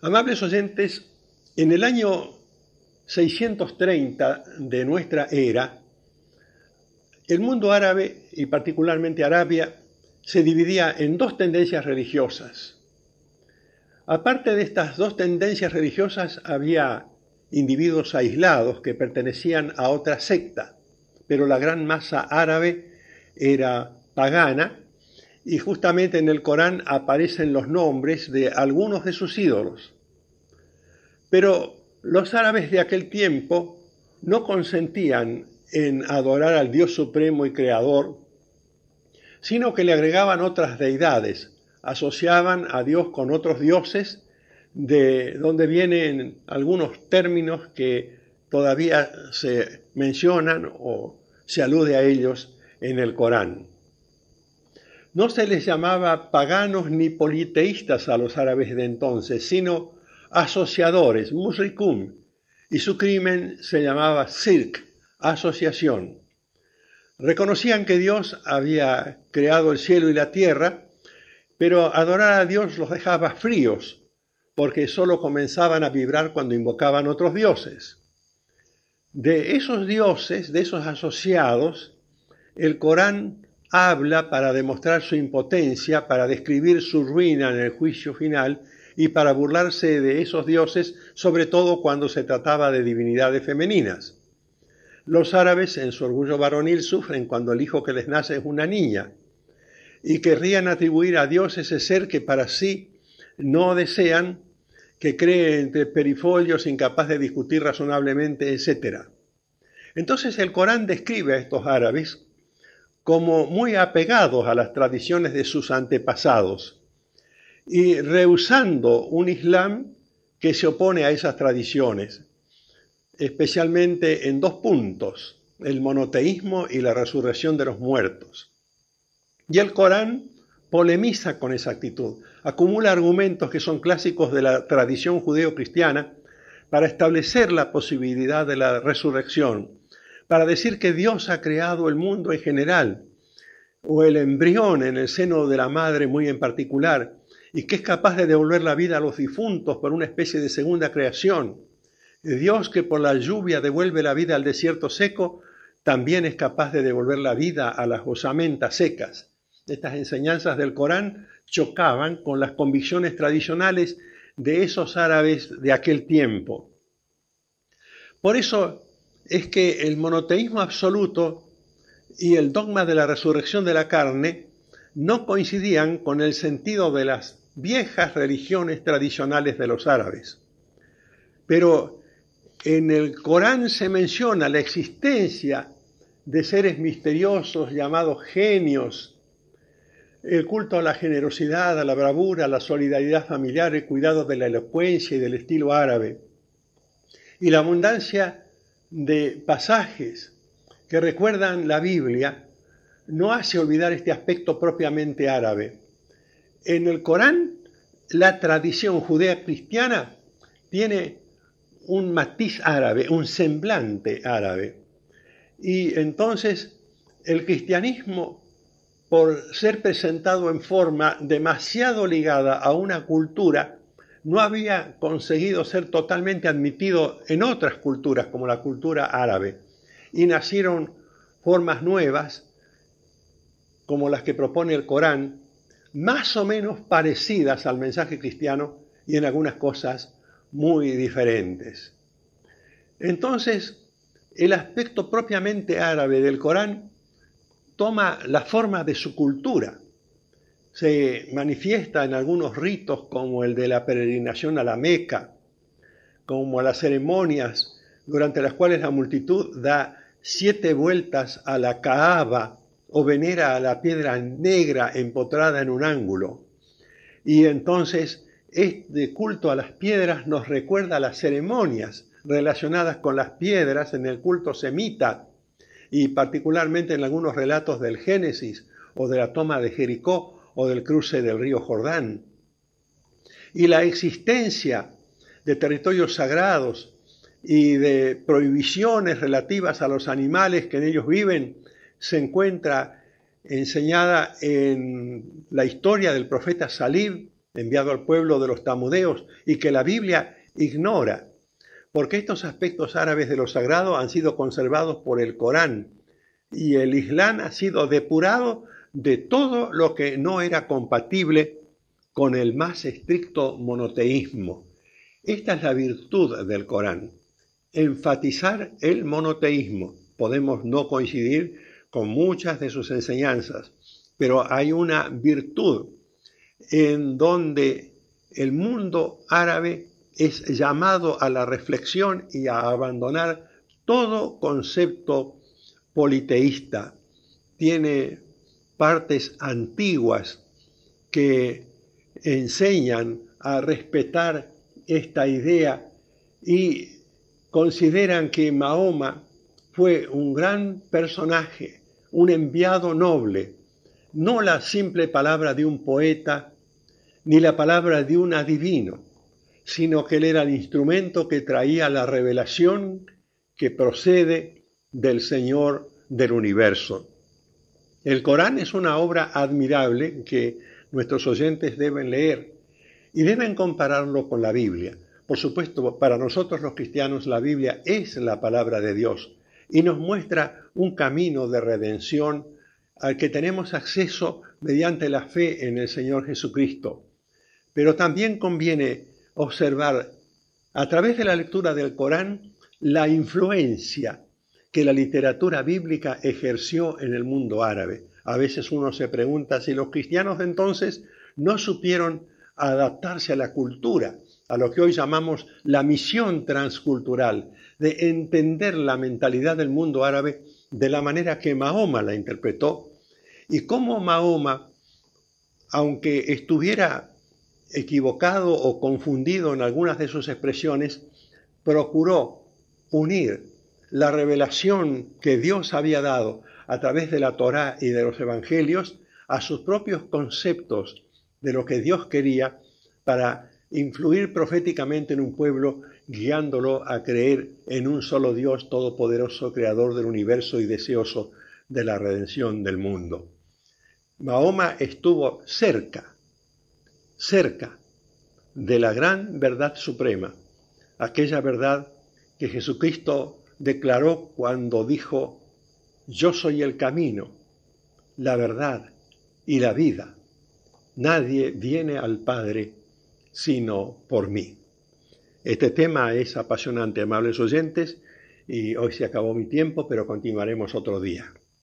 Amables oyentes, en el año 630 de nuestra era, el mundo árabe y particularmente Arabia se dividía en dos tendencias religiosas. Aparte de estas dos tendencias religiosas había individuos aislados que pertenecían a otra secta, pero la gran masa árabe era pagana y justamente en el Corán aparecen los nombres de algunos de sus ídolos. Pero los árabes de aquel tiempo no consentían en adorar al Dios supremo y creador, sino que le agregaban otras deidades, asociaban a Dios con otros dioses, de donde vienen algunos términos que todavía se mencionan o se alude a ellos en el Corán. No se les llamaba paganos ni politeístas a los árabes de entonces, sino asociadores, musrikum, y su crimen se llamaba sirk, asociación. Reconocían que Dios había creado el cielo y la tierra, pero adorar a Dios los dejaba fríos, porque sólo comenzaban a vibrar cuando invocaban otros dioses. De esos dioses, de esos asociados, el Corán habla para demostrar su impotencia, para describir su ruina en el juicio final y para burlarse de esos dioses, sobre todo cuando se trataba de divinidades femeninas. Los árabes, en su orgullo varonil, sufren cuando el hijo que les nace es una niña y querrían atribuir a Dios ese ser que para sí no desean, que cree entre perifolios, incapaz de discutir razonablemente, etc. Entonces el Corán describe a estos árabes como muy apegados a las tradiciones de sus antepasados y rehusando un Islam que se opone a esas tradiciones especialmente en dos puntos, el monoteísmo y la resurrección de los muertos. Y el Corán polemiza con esa actitud, acumula argumentos que son clásicos de la tradición judeo-cristiana para establecer la posibilidad de la resurrección, para decir que Dios ha creado el mundo en general, o el embrión en el seno de la madre muy en particular, y que es capaz de devolver la vida a los difuntos por una especie de segunda creación, Dios que por la lluvia devuelve la vida al desierto seco, también es capaz de devolver la vida a las osamentas secas. Estas enseñanzas del Corán chocaban con las convicciones tradicionales de esos árabes de aquel tiempo. Por eso es que el monoteísmo absoluto y el dogma de la resurrección de la carne no coincidían con el sentido de las viejas religiones tradicionales de los árabes. Pero en el Corán se menciona la existencia de seres misteriosos llamados genios, el culto a la generosidad, a la bravura, a la solidaridad familiar, el cuidado de la elocuencia y del estilo árabe, y la abundancia de pasajes que recuerdan la Biblia no hace olvidar este aspecto propiamente árabe. En el Corán, la tradición judea cristiana tiene un matiz árabe, un semblante árabe. Y entonces el cristianismo, por ser presentado en forma demasiado ligada a una cultura, no había conseguido ser totalmente admitido en otras culturas, como la cultura árabe. Y nacieron formas nuevas, como las que propone el Corán, más o menos parecidas al mensaje cristiano y en algunas cosas muy diferentes. Entonces, el aspecto propiamente árabe del Corán toma la forma de su cultura. Se manifiesta en algunos ritos como el de la peregrinación a la Meca, como las ceremonias durante las cuales la multitud da siete vueltas a la Kaaba o venera a la piedra negra empotrada en un ángulo. Y entonces este culto a las piedras nos recuerda las ceremonias relacionadas con las piedras en el culto semita y particularmente en algunos relatos del Génesis o de la toma de Jericó o del cruce del río Jordán. Y la existencia de territorios sagrados y de prohibiciones relativas a los animales que en ellos viven se encuentra enseñada en la historia del profeta Salib enviado al pueblo de los tamudeos y que la Biblia ignora, porque estos aspectos árabes de lo sagrado han sido conservados por el Corán y el Islam ha sido depurado de todo lo que no era compatible con el más estricto monoteísmo. Esta es la virtud del Corán, enfatizar el monoteísmo. Podemos no coincidir con muchas de sus enseñanzas, pero hay una virtud en donde el mundo árabe es llamado a la reflexión y a abandonar todo concepto politeísta. Tiene partes antiguas que enseñan a respetar esta idea y consideran que Mahoma fue un gran personaje, un enviado noble, no la simple palabra de un poeta ni la palabra de un adivino, sino que él era el instrumento que traía la revelación que procede del Señor del universo. El Corán es una obra admirable que nuestros oyentes deben leer y deben compararlo con la Biblia. Por supuesto, para nosotros los cristianos la Biblia es la palabra de Dios, y nos muestra un camino de redención al que tenemos acceso mediante la fe en el Señor Jesucristo. Pero también conviene observar a través de la lectura del Corán la influencia que la literatura bíblica ejerció en el mundo árabe. A veces uno se pregunta si los cristianos de entonces no supieron adaptarse a la cultura, a lo que hoy llamamos la misión transcultural, de entender la mentalidad del mundo árabe de la manera que Mahoma la interpretó y cómo Mahoma, aunque estuviera equivocado o confundido en algunas de sus expresiones, procuró unir la revelación que Dios había dado a través de la Torá y de los evangelios a sus propios conceptos de lo que Dios quería para influir proféticamente en un pueblo, guiándolo a creer en un solo Dios todopoderoso, creador del universo y deseoso de la redención del mundo. Mahoma estuvo cerca, cerca de la gran verdad suprema, aquella verdad que Jesucristo declaró cuando dijo, yo soy el camino, la verdad y la vida. Nadie viene al Padre sino por mí. Este tema es apasionante, amables oyentes, y hoy se acabó mi tiempo, pero continuaremos otro día.